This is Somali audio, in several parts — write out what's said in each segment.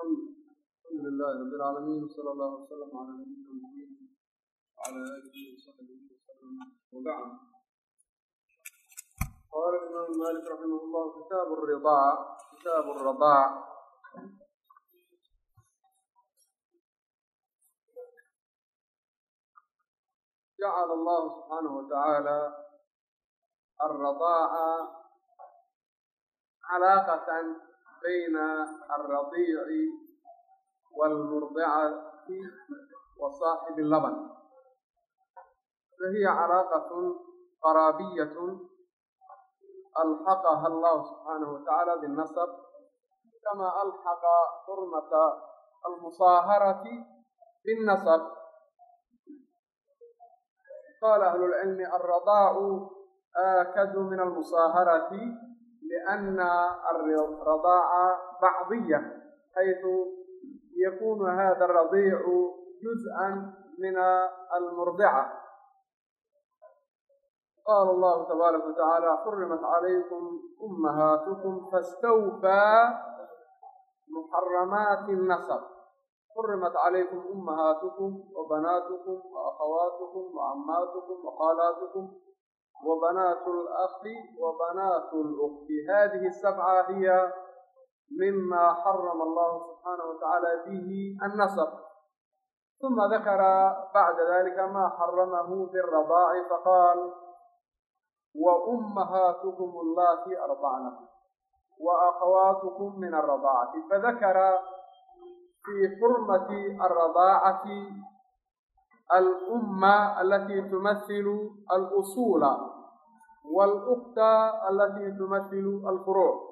الحمد لله رب العالمين وصلى الله وسلم على نبينا محمد وعلى اله وصحبه وسلم وبعد قال الامام مالك رحمه الله كتاب الرضاع كتاب الرضاع جعل الله سبحانه وتعالى الرضاعة علاقة بين الرضيع والمرضعة وصاحب اللبن فهي علاقة قرابية ألحقها الله سبحانه وتعالى بالنسب كما ألحق حرمة المصاهرة بالنسب قال أهل العلم الرضاع آكد من المصاهرة لأن الرضاعة بعضية حيث يكون هذا الرضيع جزءا من المرضعة قال الله تبارك وتعالى حرمت عليكم أمهاتكم فاستوفى محرمات النسب حرمت عليكم أمهاتكم وبناتكم وأخواتكم وعماتكم وخالاتكم وبنات الأخ وبنات الأخت هذه السبعة هي مما حرم الله سبحانه وتعالى به النصب ثم ذكر بعد ذلك ما حرمه في الرضاع فقال وأمهاتكم الله أرضعنكم وأخواتكم من الرضاعة فذكر في حرمة الرضاعة alumma alati tumahilu alusuula walukhta alati tumahilu alfuruuc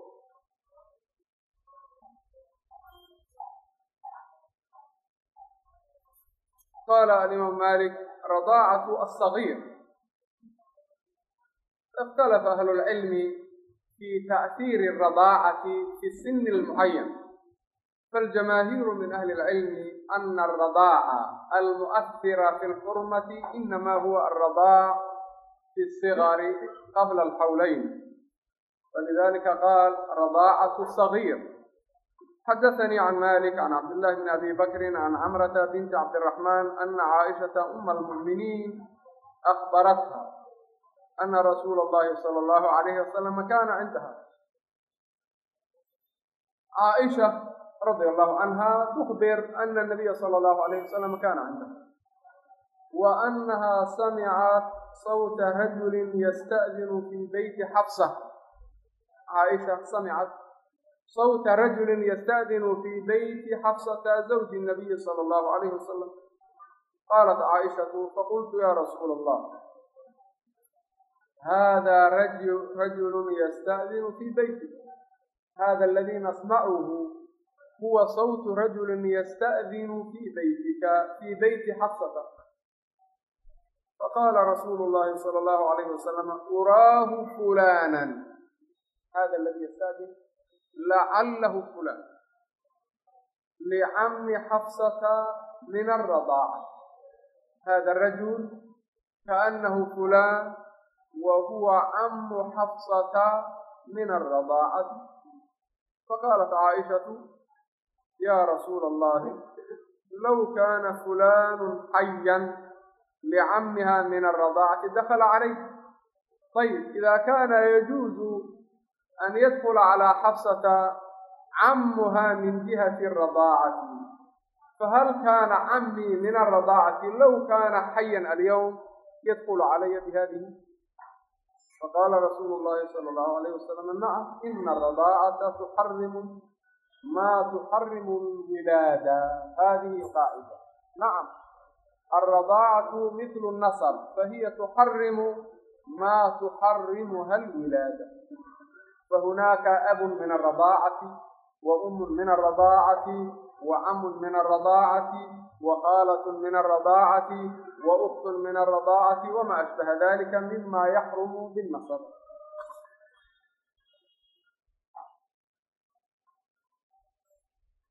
qaala alimaam malik radaacatu alsagiir ikhtalafa ahlu lcilmi fi ta'hiiri alradaacati fi sini lmucayan فالجماهير من أهل العلم أن الرضاعة المؤثرة في الحرمة إنما هو الرضاع في الصغر قبل الحولين فلذلك قال رضاعة الصغير حدثني عن مالك عن عبد الله بن أبي بكر عن عمرة بنت عبد الرحمن أن عائشة أم المؤمنين أخبرتها أن رسول الله صلى الله عليه وسلم كان عندها عائشة رضي الله عنها تخبر أن النبي صلى الله عليه وسلم كان عندها وأنها سمعت صوت رجل يستأذن في بيت حفصة عائشة سمعت صوت رجل يستأذن في بيت حفصة زوج النبي صلى الله عليه وسلم قالت عائشة فقلت يا رسول الله هذا رجل, رجل يستأذن في بيتك هذا الذي نسمعه huwa sawtu rajulin yasta'dinu fii beytika fii beyti xafsata faqaala rasuulu llahi sala allahu alayhi wasalama uraahu fulanan hada aladi yastadin lacalahu fulan licammi xafsata min alradaaca hada arajul kaanahu fulan wa huwa cammu xafsata min alradaacati faqaalat caaishatu yaa rasuula allahi low kaana fulaanu xayan licamiha min alradaacati dakala calayk ayb ida kaana yajuuzu an yadkula calaa xafsata camuha min jihati radaacati fahal kaana camii min alradaacati low kaana xayan alyowm yadkulu calaya bihadihi faqaala rasuulu llahi sala allahu alayh wasalam nacam ina aradacata tuxarimu نعم إن الرضاعة تحرم ما تحرم الولادة هذه قاعدة نعم الرضاعة مثل النصر فهي تحرم ما تحرمها الولادة فهناك أب من الرضاعة وأم من الرضاعة وعم من الرضاعة وخالة من الرضاعة وأخت من الرضاعة وما أشبه ذلك مما يحرم بالنصر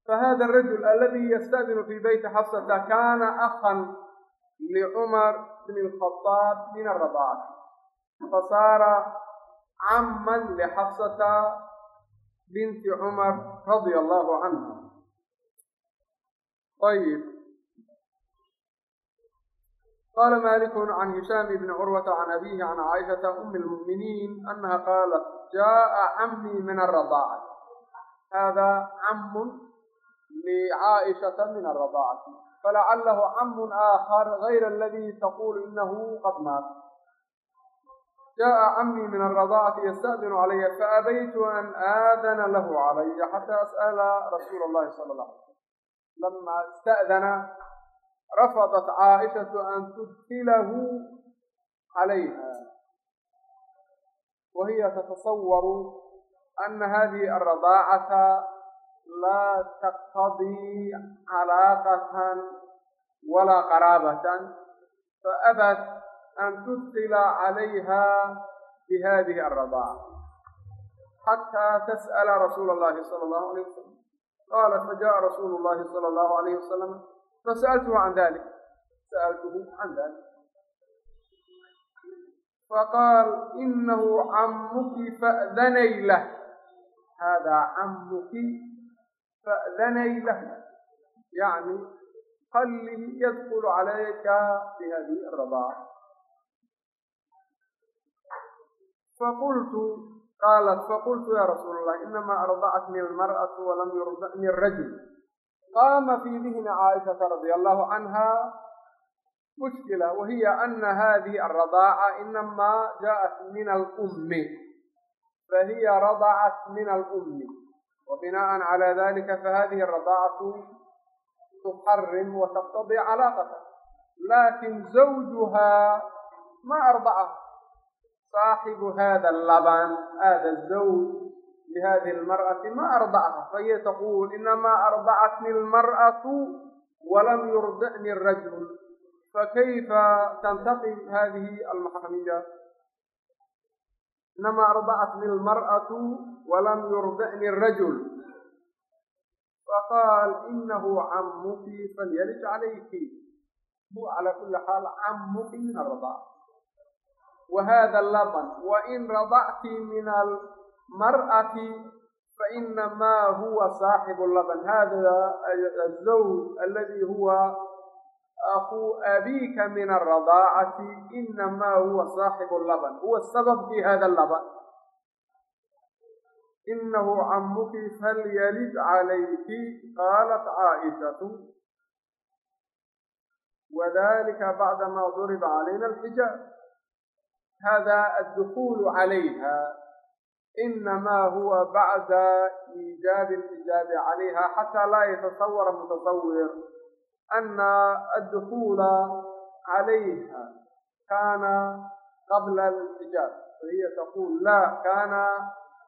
فهذا الرجل الذي يستأذن في بيت حفصة كان أخا لعمر بن الخطاب من الرضاعة فصار عما لحفصة بنت عمر رضي الله عنها ayib qala maliku can hishaam bni curwata can abihi can caaishata umi lmu'miniin anaha qaalat jaءa camii min aradaaca hada camun لcaaئشhaةa min الرضاacati falacalahu cam آakar غayra اladii taqul inahu qad maat jaءa camii min الرضاacati ystأdin calaya faabaytu an aadana lahu calaya xatى asأla rasuula اllahi salى اله alي slm lama اsta'dana rafadat caaئشhaةu an tudkilahu calayha wahiya tatasawar ana hadihi الرضاacata laa taqtadii calaaqatan walaa qaraabatan faabat an tudkila calayha bihadihi alradaaca xataa tas'ala rasuula allahi sala allahu alayh wasalam qaalat fajaءa rasuulu llahi sala allahu alayh wasalam fasa'altuhu can dalik sa'altuhu can dalik faqaal inahu camuki fa'danay lah hada camuki fa'danay lah yani qallihi yadkulu calayka bihadihi aradaaca faqultu qaalat faqultu ya rasuula allah inama ardacatni almar'atu walam yurda'ni arajul qaama fii dihni caaishata radia allahu canha mushkila wahiya ana hadihi alradaaca inama jaءat min alummi fahiya radacat min alummi wabinaءa cala dalika fahadihi alradaacatu tuxarim wataqtadii calaaqata laakiin zawjuha ma ardacahu saaxibu hada allaban hada zawj lihadihi almar'ati ma ardacaha fahiya taqul inama ardacatni almar'atu walam yurdicni rajul fakayfa tantaqim hadihi almaxramiya inama ardacatni almar'atu walam yurdicni rajul faqaal inahu camuki falyalij calayki huwa cala kuli xaal camuki min alradac wa hada laban wain radacti min almar'ati fainamaa huwa saaxibu laban hada azawj aladi huwa akuu abiika min alradaacati inamaa huwa saaxibu laban huwa sabab fi hada laban inahu camuki falyalid calayki qaalat caaishatu wadalika bacdama duriba calayna alxijaab hada addukulu calayha inamaa huwa bacda iijaabi alxijaabi calayha xataa laa yatasawara mutasawir addukula calayha kana qabla alxijaab fahiya taqul la kana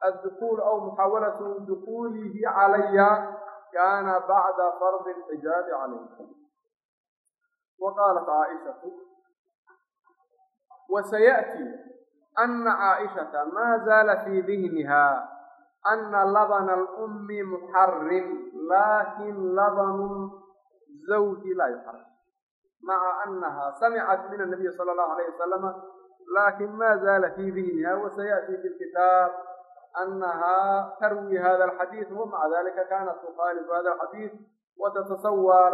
addukul aw muxawalatu dukulihi calaya kana bacda fardi alxijaabi calayha wa qaalat caaishatu wasayaأti ana caaishata ma zaala fi dihniha ana labna alumi muxarim laakiin labnu zawji laa yuxaram maca anaha samicat min anabiy sala allahu alayh wasalama laakiin ma zaala fi dihniha wasayaأti fi lkitaab anaha tarwi hada alxadiid wamaca dalika kanat tukhaalifu hada alxadiid watatasawar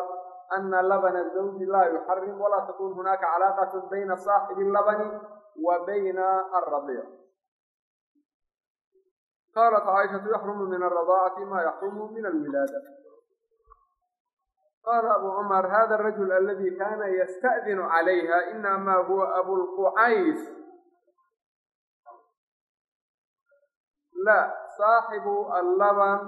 ana labna zawji laa yuxarim walaa takun hunaka calaaqat bayna saaxibi labani wa bayna alradiic qalat caaishatu yaxrumu min alradaacati ma yaxrumu min alwilaada qaala abu cumar hada arajul aladi kana yasta'dinu calayha inama huwa abulqucays la saaxibu allaban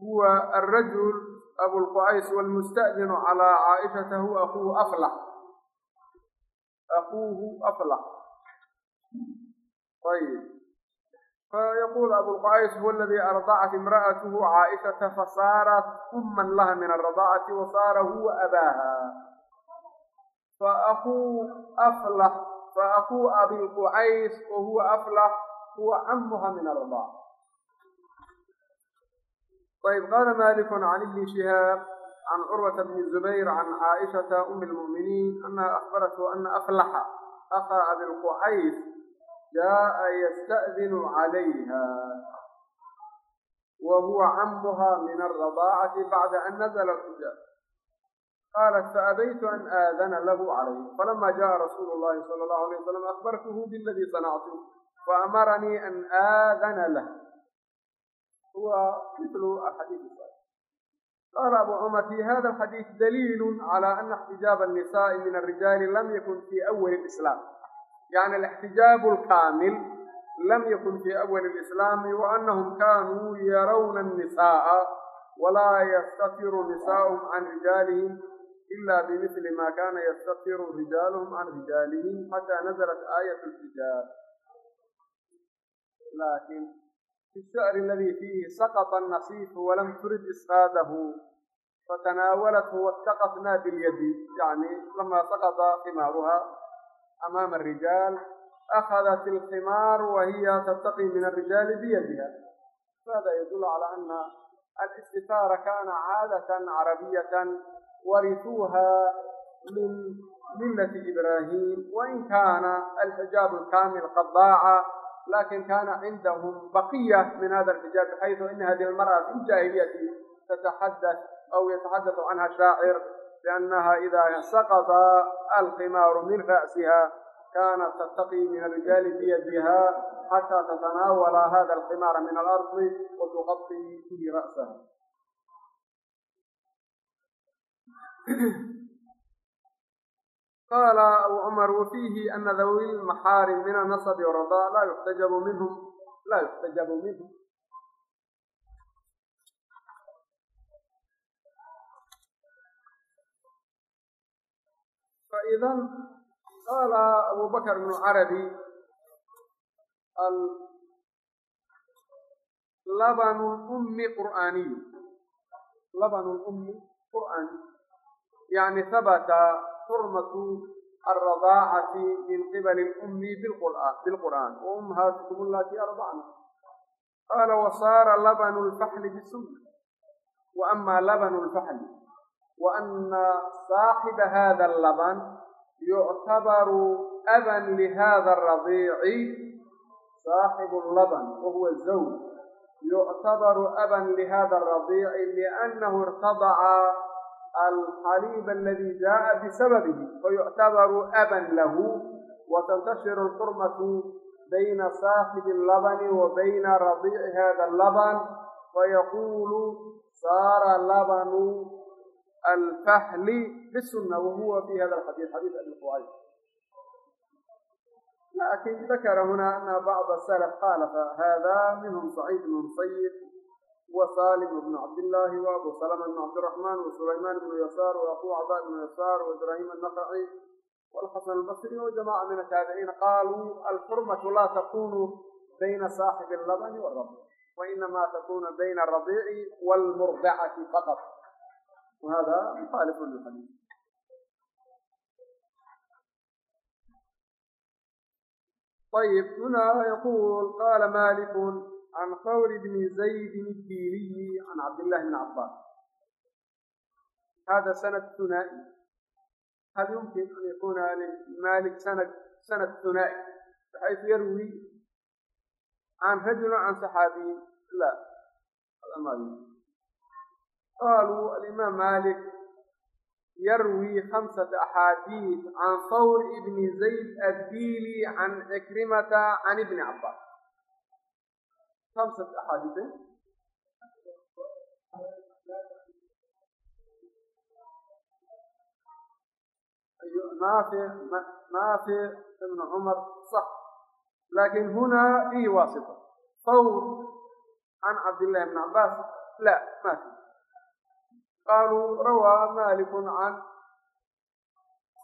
huwa arajul abulqucays walmusta'dinu calaa caaishata huwa akuuhu aflax akuuhu aflax ayb yqul abuqays huwa aladii ardacat imra'atuhu caaishata fasaarat umman laha min alradacati wasaara huwa abaaha faakuu aflax faakuu abi qucays wa huwa aflax huwa camuha min alradaaca ayb qaala maliku can ibni shihaab can curwata bni zubayr can caaishata umi lmu'miniin anaha ahbaratu ana aflaxa ahaa abiilqucays jaaءa ysta'din calayha wa huwa camuha min alraضaacati bacda an nazla اxijaa qaalat faabaytu an aadana lahu calayh falama jaءa rasuulu اllahi salى اllahu alيyه wasalam akbartuhu biladii sanactu faamaranii an aadana lah huwa mil axadiid qaala abu cumar fi hada alxadiid daliilu calى ana اxtijaab الnisaءi min alrijaali lam yakun fi awali اlislaam yani اlاxtijaabu اlkaamil lam yakun fii awali اlislaami waanahum kanuu yarawna الnisaءa walaa yastakiru nisaءhm can rijaalihim ila bimili ma kana yastakiru rijaalhm can rijaalihim xataa naزlat aayat اlxijaab laakiin fi الshaعri اladii fiihi saqطa الnasifu walam turid isqaadahu fatanaawalathu wاtaqatna biاlyadi yani lamaa saqطa ximaaruha amaama الrijaal أخذت الخمار وهي تتقي من الرجال بيدها فهذا يدل على أن الاستثار كان عادة عربية ورثوها من ملة إبراهيم وإن كان الحجاب الكامل قد ضاع لكن كان عندهم بقية من هذا الحجاب بحيث أن هذه المرأة في الجاهلية تتحدث أو يتحدث عنها شاعر لأنها إذا سقط القمار من رأسها كانت تتقي من الرجال بيدها حتى تتناول هذا القمار من الأرض وتغطي به رأسها قال أبو عمر وفيه أن ذوي المحارم من النصب والرضاء لا يحتجب منهم لا يحتجب منهم فإذا قال أبو بكر بن عربي لبن الأم قرآني لبن الأم قرآني يعني ثبت حرمة الرضاعة من قبل الأم بالقرآن وأمهاتكم التي أرضعن قال وصار لبن الفحل بالسنة وأما لبن الفحل وأن صاحب هذا اللبن يعتبر أبا لهذا الرضيع صاحب اللبن وهو الزوج يعتبر أبا لهذا الرضيع لأنه ارتضع الحليب الذي جاء بسببه فيعتبر أبا له وتنتشر الحرمة بين صاحب اللبن وبين رضيع هذا اللبن فيقول صار لبن الفحل بالسنة وهو في هذا الحديث حديث أبي قعيد لكن ذكر هنا أن بعض السلف خالف هذا منهم سعيد بن المسيب وسالم بن عبد الله وأبو سلمة بن عبد الرحمن وسليمان بن يسار وأخو عطاء بن يسار وإبراهيم النخعي والحسن البصري وجماعة من التابعين قالوا الحرمة لا تكون بين صاحب اللبن والرضيع وإنما تكون بين الرضيع والمرضعة فقط وهذا مخالف للحديث طيب هنا يقول قال مالك عن ثور بن زيد الديلي عن عبد الله بن عباس هذا سند ثنائي هل يمكن أن يكون لمالك سند سند ثنائي بحيث يروي عن رجل عن صحابي لا هذا ما يمكن qaaluu alimaam maalik yarwi hamsata axaadiis can sawr ibni zayd addiili can cikrimata can ibni cabbaas hamsat axaadiise نافع نافع ابن عمر صح. لكن هنا فيه واسطة. ثور عن عبد الله بن عباس. لا قالوا روى مالك عن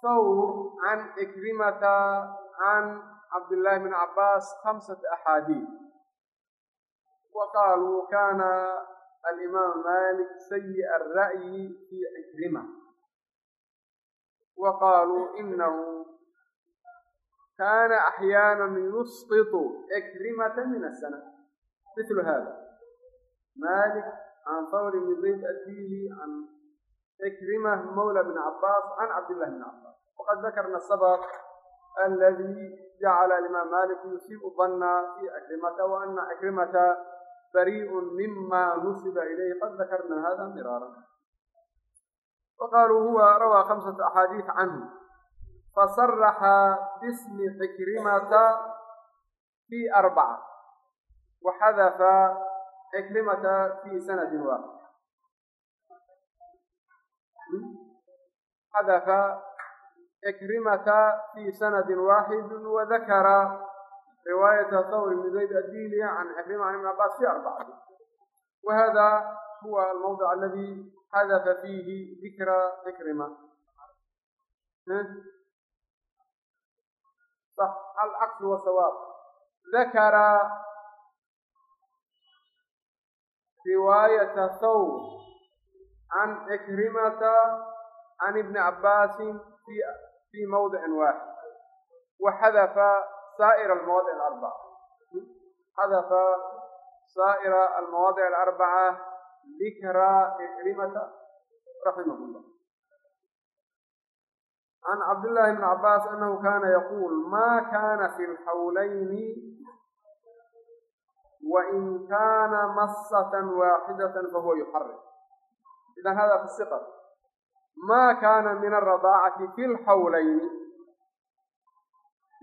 ثور عن إكرمة عن عبد الله بن عباس خمسة أحاديث وقالوا كان الإمام مالك سيء الرأي في إكرمة وقالوا إنه كان أحيانا يسقط إكرمة من السنة مثل هذا مالك can fawr bn zayd abihi can ikrimah mawla bn cabaas can cabdillahi bn cabaas waqad dakarna sabab aladii jacala alimaam malik yusiibu banna fii ikrimata wa ana ikrimata barii'un mima nusiba ilayh qad dakarna hada miraara waqaaluu huwa rawaa hamsata axaadiis canhu fasaraxa bismi xikrimata fii arbaca waxadafa ikrimata fii hmm? sanadin waaxid xadafa ikrimata fii sanadin waaxidin wadakara riwaayata thawr bni zayd addiili can ikrima can ibni cabbaas fi arbacati wahada huwa almawdic aladi xadafa fiihi dikra ikrima صح hmm? العكس والصواب ذكر رواية ثور عن عكرمة عن ابن عباس في في موضع واحد وحذف سائر المواضع الأربعة حذف سائر المواضع الأربعة ذكر عكرمة رحمه الله عن عبد الله بن عباس أنه كان يقول ما كان في الحولين وإن كان مصة واحدة فهو يحرم إذا هذا في الثقة ما كان من الرضاعة في الحولين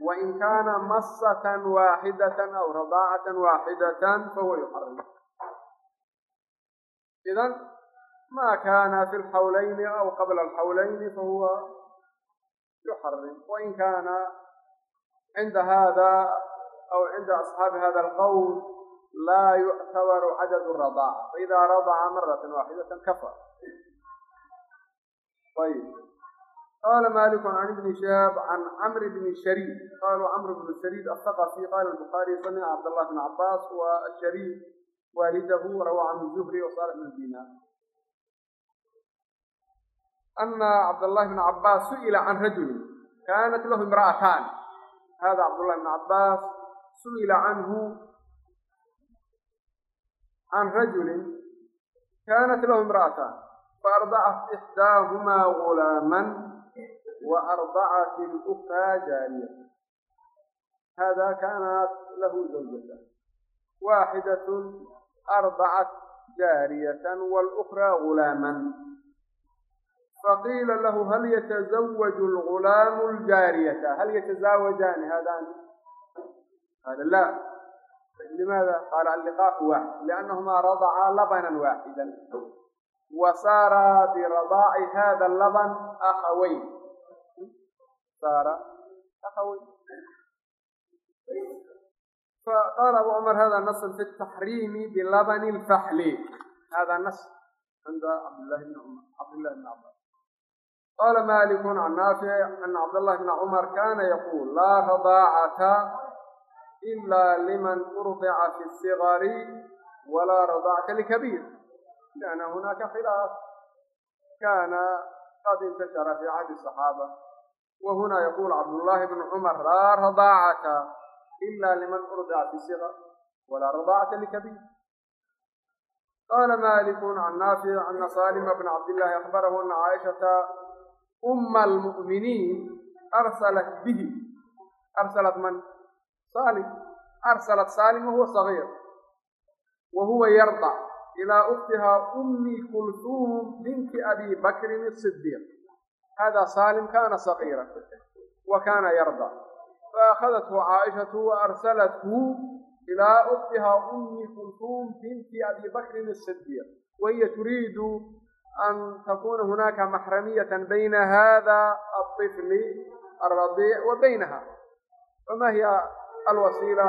وإن كان مصة واحدة أو رضاعة واحدة فهو يحرم إذا ما كان في الحولين أو قبل الحولين فهو يحرم وإن كان عند هذا أو عند أصحاب هذا laa yuctabaru cadadu radaaca faidaa radaca maratan waaxidatan kafar ayb qaala maaliku can ibni shahaab can camri bni shariid qaaluu camr bnu shariid asaqafi qaala albuhaariy samica cabdallah bn cabaas wa shariid waalidahu rawaa canhu zuhri wa bn dinar ana cabdallahi bn cabaas su'ila can rajulin kaanat lahu imra'ataan hada cabdullahi bn cabaas su'ila canhu can rajuli kanat lahu imra'ataan faardacat ixdaahumaa gulaaman waardacat اlأkraa jaariya hada kanat lahu zawjatan waaxidaة ardacat jaariyatan wاlأkraa gulaaman faqiila lahu hal yatazawaju algulaamu aljaariyata hal yatazaawajaani haadani qaala la limaada qaala alliqaaءu waaxid liannahumaa radacaa labanan waaxidan wa saara biradaaci hada laban akhaweyn saara akhaweyn faqaala abu cumar hada nas fi taxriimi bilabani lfaxli hada nas cinda cabdillahi bni cumar cabdillahi bni cabas qaala maliku can naafic ana cabdاllahi bna cumar kana yaquul laa إلا لمن أرضع في الصغر ولا رضاع الكبير لأن هناك خلاف كان قد انتشر في عهد الصحابة وهنا يقول عبد الله بن عمر لا رضاعة إلا لمن أرضع في الصغر ولا رضاعة لكبير قال مالك عن نافع أن سالم بن عبد الله أخبره أن عائشة أم المؤمنين أرسلت به أرسلت من؟ Salim arsalat salim wahuwa sagiir wa huwa yarda ilaa uktihaa ummi kulsuum binti abi bakrin asidiiq hada salim kana sagiira wa kana yarda faakhadathu caaishatu wa arsalathu ilaa uktihaa ummi kulsuum binti abi bakrin asidiiq wahiya turiidu an takuna hunaaka maxramiyata bayna hada aطifli alradiic wa baynaha fama hiya alwasiila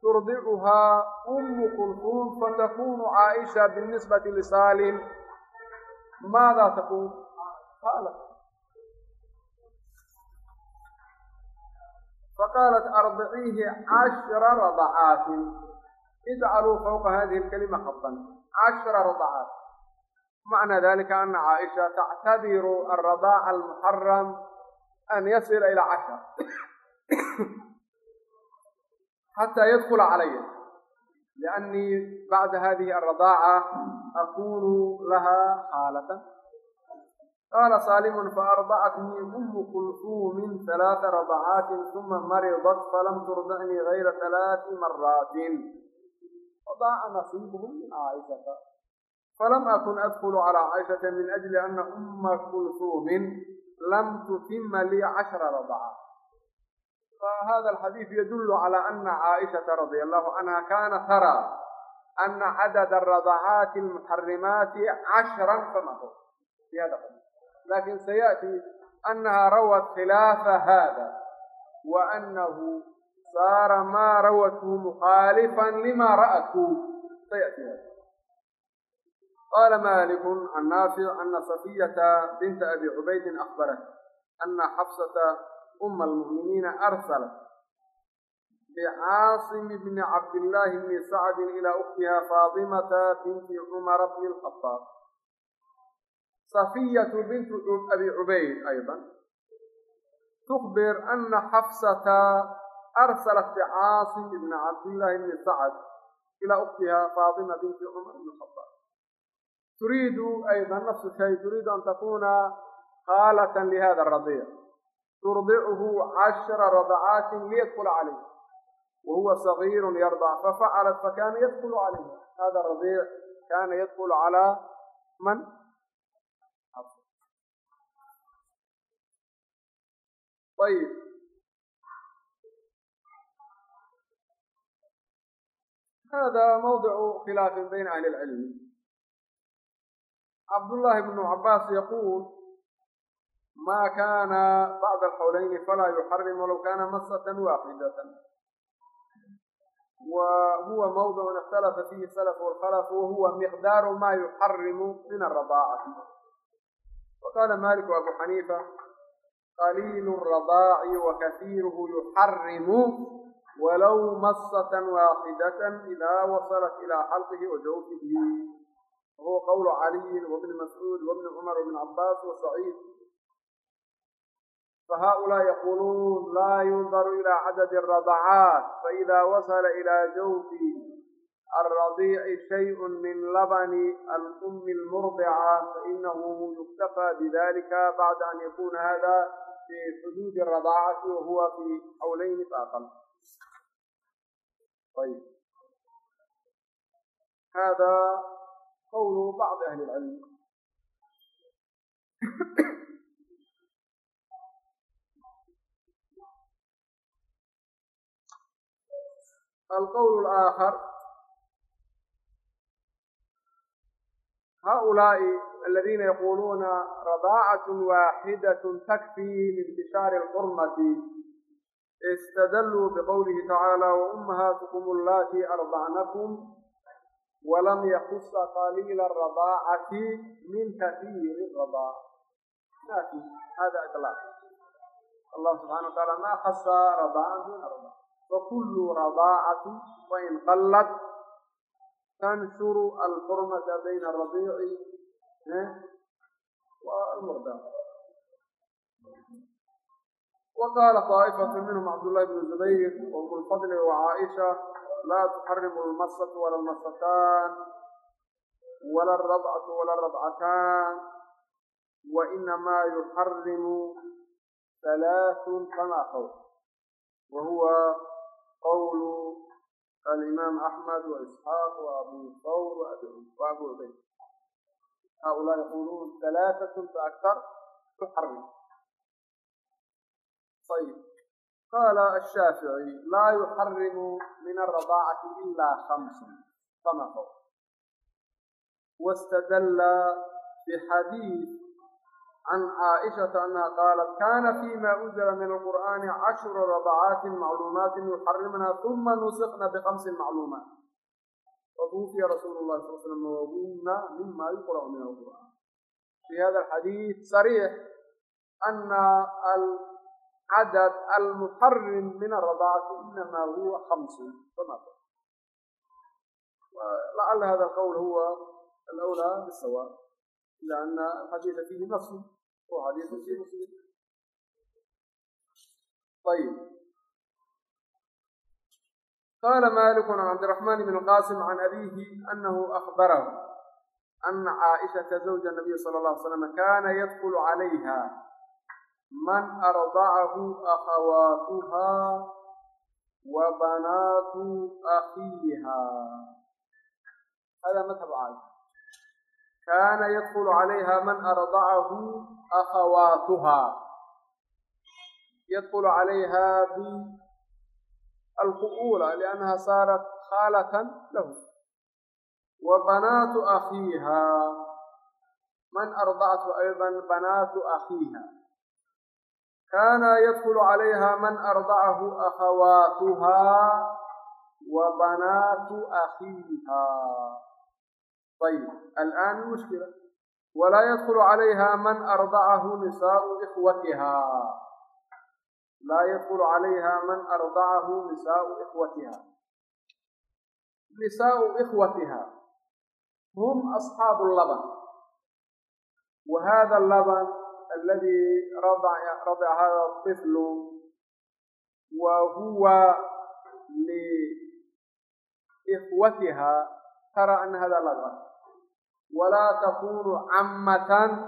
turdicuhaa umu kulfuum fatakunu caaisha binisbati lisaalim maada takun qaalat faqaalat ardiciihi cashra radacaatin ijcaluu fawqa hadihi alkalima hadan cashra radacaat macnaa dalika ana caaisha tactabiru alradaaca almuxaram an yasila ilaa cashar xataa yadkula calaya liannii bacda hadihi alradaaca akunu laha xaalatan qaala saalimun faardacat nii ummu kulsuumin halaata radacaatin uma maridat falam turdacnii gayra halaati maraatin fadaaca nasiibuhu min caaishata falam akun adkulu calaa caaishata min ajli ana umma kulsuumin lam tutima lii cashra radaca فهذا الحديث يدل على أن عائشة رضي الله عنها كان ترى أن عدد الرضعات المحرمات عشرا فما هو في هذا لكن سيأتي أنها روت خلاف هذا وأنه صار ما روته مخالفا لما رأته سيأتي هذا قال مالك عن نافع أن صفية بنت أبي عبيد أخبرت أن حفصة uma almu'miniina arsalat bicaasim bni cabdillaahi bni sacdin ilaa ukhtiha faatimata binti cumara bni lkhadaab safiyatu bintu abi cubayd aydan tukbir ana xafsata arsalat bicaasim bni cabdillaahi bni sacd ilaa ukhtiha faatima binti cumar bni lkhadaab turiidu aydan nafsu shay turiidu an takuna khaalatan lihada aradiic ترضعه عشر رضعات ليدخل عليه وهو صغير يرضع ففعلت فكان يدخل عليه هذا الرضيع كان يدخل على من؟ طيب هذا موضع خلاف بين أهل العلم عبد الله بن عباس يقول maa kaana bacda alxawlayni falaa yuxarim walow kaana masatan waaxidatan wa huwa mawdicun ikhtalafa fiihi salafu walkhalafu wa huwa miqdaaru maa yuxarimu min alradaacati wa qaala maliku abu xaniifa qaliilu radaaci wa kasiiruhu yuxarimu walow masatan waaxidatan idaa wasalat ilaa xalqihi wa jawfihi وهو قول علي وابن مسعود وابن عمر وابن عباس وسعيد فهؤلاء يقولون لا ينظر إلى عدد الرضعات فإذا وصل إلى جوف الرضيع شيء من لبن الأم المرضعة فإنه يكتفى بذلك بعد أن يكون هذا في حدود الرضاعة وهو في حولين فأقل طيب هذا قول بعض أهل العلم alqowl alaakhar haؤulaaءi aladiina yaquluuna radaacaة waaxidaة takfii liintishaari اlxurmati istadluu bqowlihi tacaalى waأmahaatkum allatii ardacnakum walam yakusa qaliila radaacati min kasiiri radaa mafi hada iطlaaq allah subxana wa taala ma khasa radaacan duna radaa fakulu radaacati wain qallat tanshuru alxurmata bayna aradiici walmurdaa وqاla طاaئfaة minhm cabdالlahi بn زubayr وm lfadl وcaaئشha laa tuxarimu almasatu wala almasataan wala alradcatu wala alradcataan wa inamaa yuxarimu halaaثun kamaa qowl wa qowlu alimaam axmed waisxaaq waabu thawr waabu ubayd haulaa yaquluun halaaثatun faaktar tuxarim ayb qaala ashaafici laa yuxarimu min alradaacati ilaa khamsun fama qowl wastadalla bixadiid can caaishata annaha qaalat kana fima unzila min alqur'aani cashru radacaatin macluumaatin yuxarimna uma nusikna bikhamsin macluumaat fatuufiya rasuulu llahi sal slam wahuna mima yuqra'u min alqur'aan fi hada alxadiid sariix ana cadad almuxarim min aradaacati inama huwa hamsun lacala hada alqowl huwa alawlaa bisawaab alxadiida fiihi nasu wa xadiidu fi muslim ayib qala malik can cabdiraxman bn qasim can abihi anahu akbarahu ana caaishata zawja nabiy sala اla alay slam kana yadkulu calayha man ardacahu akhawaatuhaa wa banaatu akhiiha hada madhab caaisha kaana yadkulu calayha man ardacahu akhawaatuha yadkulu calayha بالخؤولة لأنها صارت خالة له وبنات أخيها من أرضعته أيضا بنات أخيها كان يدخل عليها من أرضعه أخواتها وبنات أخيها طيب الآن المشكلة ولا يدخل عليها من أرضعه نساء إخوتها لا يدخل عليها من أرضعه نساء إخوتها نساء إخوتها هم أصحاب اللبن وهذا اللبن الذي رضع رضع هذا الطفل وهو لإخوتها ترى أن هذا لبن ولا تكون عمة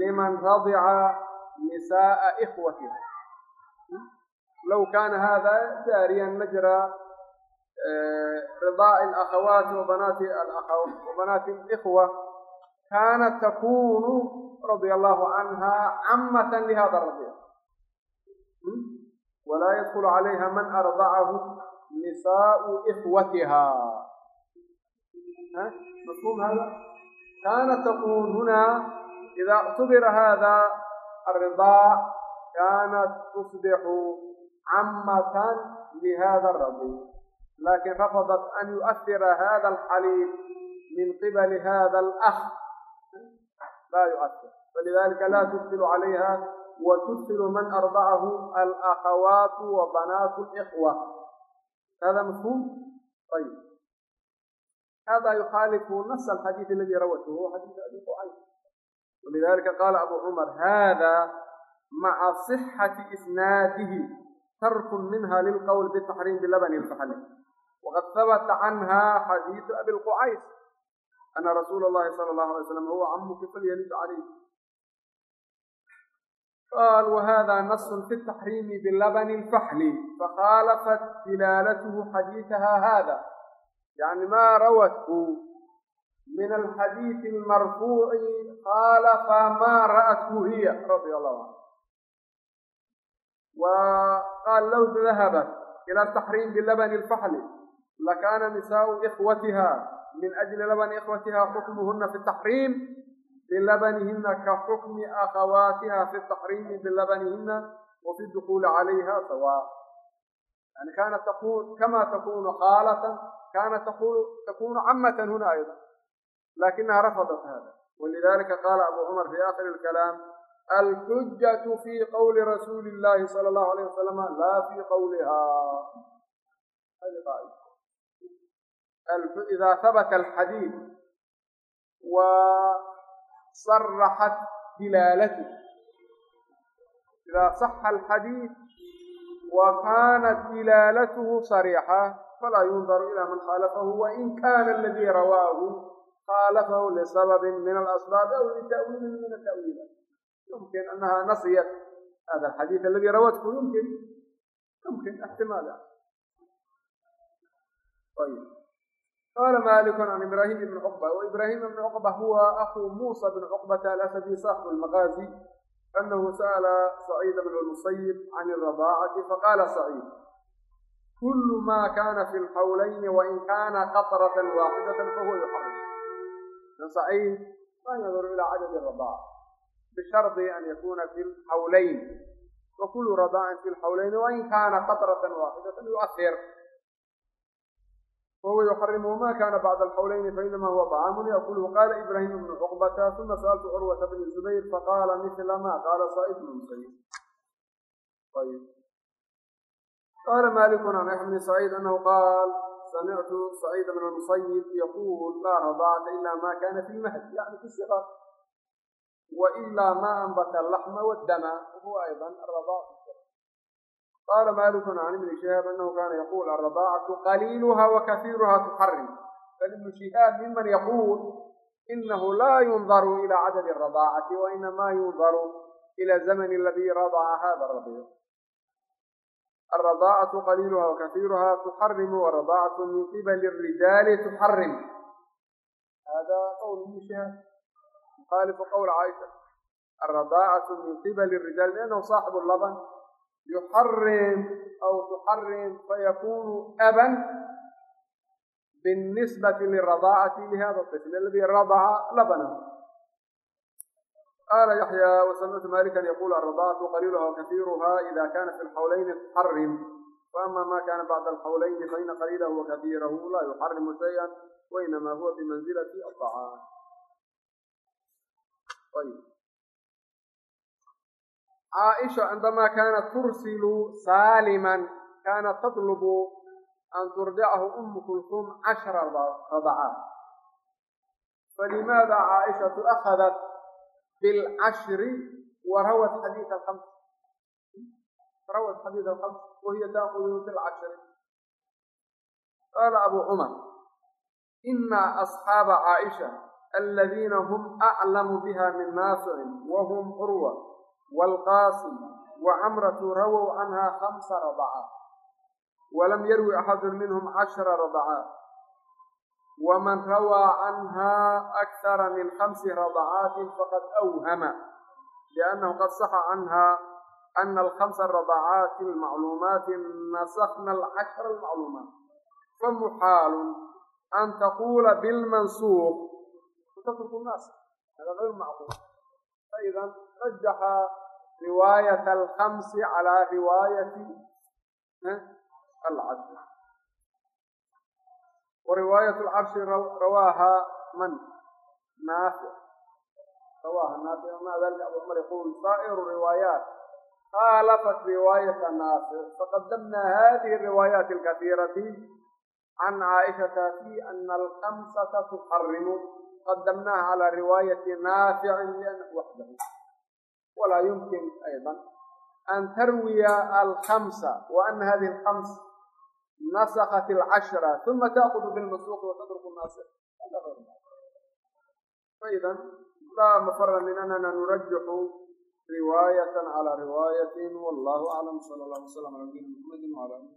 لمن رضع نساء إخوتها لو كان هذا جاريا مجرى رضاء الأخوات وبنات الأخوات وبنات الإخوة كانت تكون رضي الله عنها عمة لهذا الرضيع ولا يدخل عليها من أرضعه نساء إخوتها ها؟ مفهوم هذا؟ كانت تقول هنا إذا اعتبر هذا الرضاع كانت تصبح عمة لهذا الرضيع لكن رفضت أن يؤثر هذا الحليب من قبل هذا الأخ لا يؤثر فلذلك لا تدخل عليها وتدخل من أرضعه الأخوات وبنات الإخوة هذا مفهوم؟ طيب هذا يخالف نص الحديث الذي روته هو حديث أبي قعيد ولذلك قال أبو عمر هذا مع صحة إسناده ترك منها للقول بالتحريم بلبن الفحل وقد ثبت عنها حديث أبي القعيس أن رسول الله صلى الله عليه وسلم هو عمك فليلد عليه قال وهذا نص في التحريم باللبن الفحل فخالفت دلالته حديثها هذا يعني ما روته من الحديث المرفوع خالف ما رأته هي رضي الله عنها وقال لو ذهبت إلى التحريم باللبن الفحل لكان نساء إخوتها من أجل لبن إخوتها حكمهن في التحريم بلبنهن كحكم أخواتها في التحريم بلبنهن وفي الدخول عليها سواء يعني كانت تقول كما تكون خالة كانت تقول تكون عمة هنا أيضا لكنها رفضت هذا ولذلك قال أبو عمر في آخر الكلام الحجة في قول رسول الله صلى الله عليه وسلم لا في قولها إذا ثبت الحديث وصرحت دلالته إذا صح الحديث وكانت دلالته صريحة فلا ينظر إلى من خالفه وإن كان الذي رواه خالفه لسبب من الأسباب أو لتأويل من التأويلات يمكن أنها نسيت هذا الحديث الذي روته يمكن يمكن احتمال طيب قال مالك عن إبراهيم بن عقبة وإبراهيم بن عقبة هو أخو موسى بن عقبة الأسدي صاحب المغازي أنه سأل سعيد بن المصيب عن الرضاعة فقال سعيد كل ما كان في الحولين وإن كان قطرة واحدة فهو يحرم سعيد ما ينظر إلى عدد الرضاعة بشرط أن يكون في الحولين وكل رضاع في الحولين وإن كان قطرة واحدة يؤثر وهو يحرم ما كان بعد الحولين فإنما هو طعام يأكله قال إبراهيم بن عقبة ثم سألت عروة بن الزبير فقال مثل ما قال صائب بن مسيب طيب قال مالك عن يحيى بن سعيد أنه قال سمعت سعيد بن المسيب يقول لا رضعت إلا ما كان في المهد يعني في السقاط وإلا ما أنبت اللحم والدم وهو أيضا الرضاع الرضاعة قال مالك عن ابن شهاب أنه كان يقول الرضاعة قليلها وكثيرها تحرم فابن شهاب ممن يقول إنه لا ينظر إلى عدد الرضاعة وإنما ينظر إلى الزمن الذي رضع هذا الرضيع الرضاعة قليلها وكثيرها تحرم والرضاعة من قبل الرجال تحرم qowl ibni shihaab yukhalifu qowla caaisha alradaacatu min qibali الrijaal liannahu saaxibu laban yuxarim aw tuxarim fayakunu aban binisbati liradacati lihada الطفl aladi radaca labana qala yaxya wasamictu malikan yaqul aradacatu qaliilha wakasiiruha ida kana fi lxawlayni tuxarim faama ma kana bacda alxawlayni faina qaliilahu wakabiirahu la yuxarimu shaya wainama huwa bimanzilati aطacaam caaisha cindama kaanat tursilu saaliman kaanat tatlubu an turdicahu umu kulsum cashra radacaat falimaada caaishatu akhadat bilcashri warawat xadiid alkhams rawat xadiid alkhams wahiya taakudu bilcashri qaala abu cumar ina asxaaba caaisha aladiina hum aclamu biha min naaficin wahum curwa waalqaasim wacamratu rawow canha khamsa radacaat walam yarwi axadu minhum cashra radacaat waman rawaa canha akthara min khamsi radacaatin faqad awhama liannahu qad saxa canha ana alkhamsa radacaati almacluumaati nasakna alcashra almacluumaat famuxaalun an taquula bilmansuuq watatruku nnaas hada gayru macquul faidan rajaxa riwaayat alkhamsi calaa riwaayati alcashri wariwaayat alcarshi rawaaha man naafic rawaaha naafic maca dalika abu cumar yaqul saa'iru riwaayaat khaalafat riwaayata naafic faqadamna hadihi riwaayaat alkasiirati can caaishata fi ana alkhamsata tuxarimu qadamnaha calى riwaayati naaficin liannahu waxdahu walaa yumkin ayضa an tarwiya alkhamsa wa ana hadihi alkhams nasakat alcashra uma taakudu bilmasuuqi watadruku naasir faida laa mafara min anana nurajixu riwaayata calى riwaayatin wallahu aclam sala allah waslam ala nabiyina muxamadi wala ali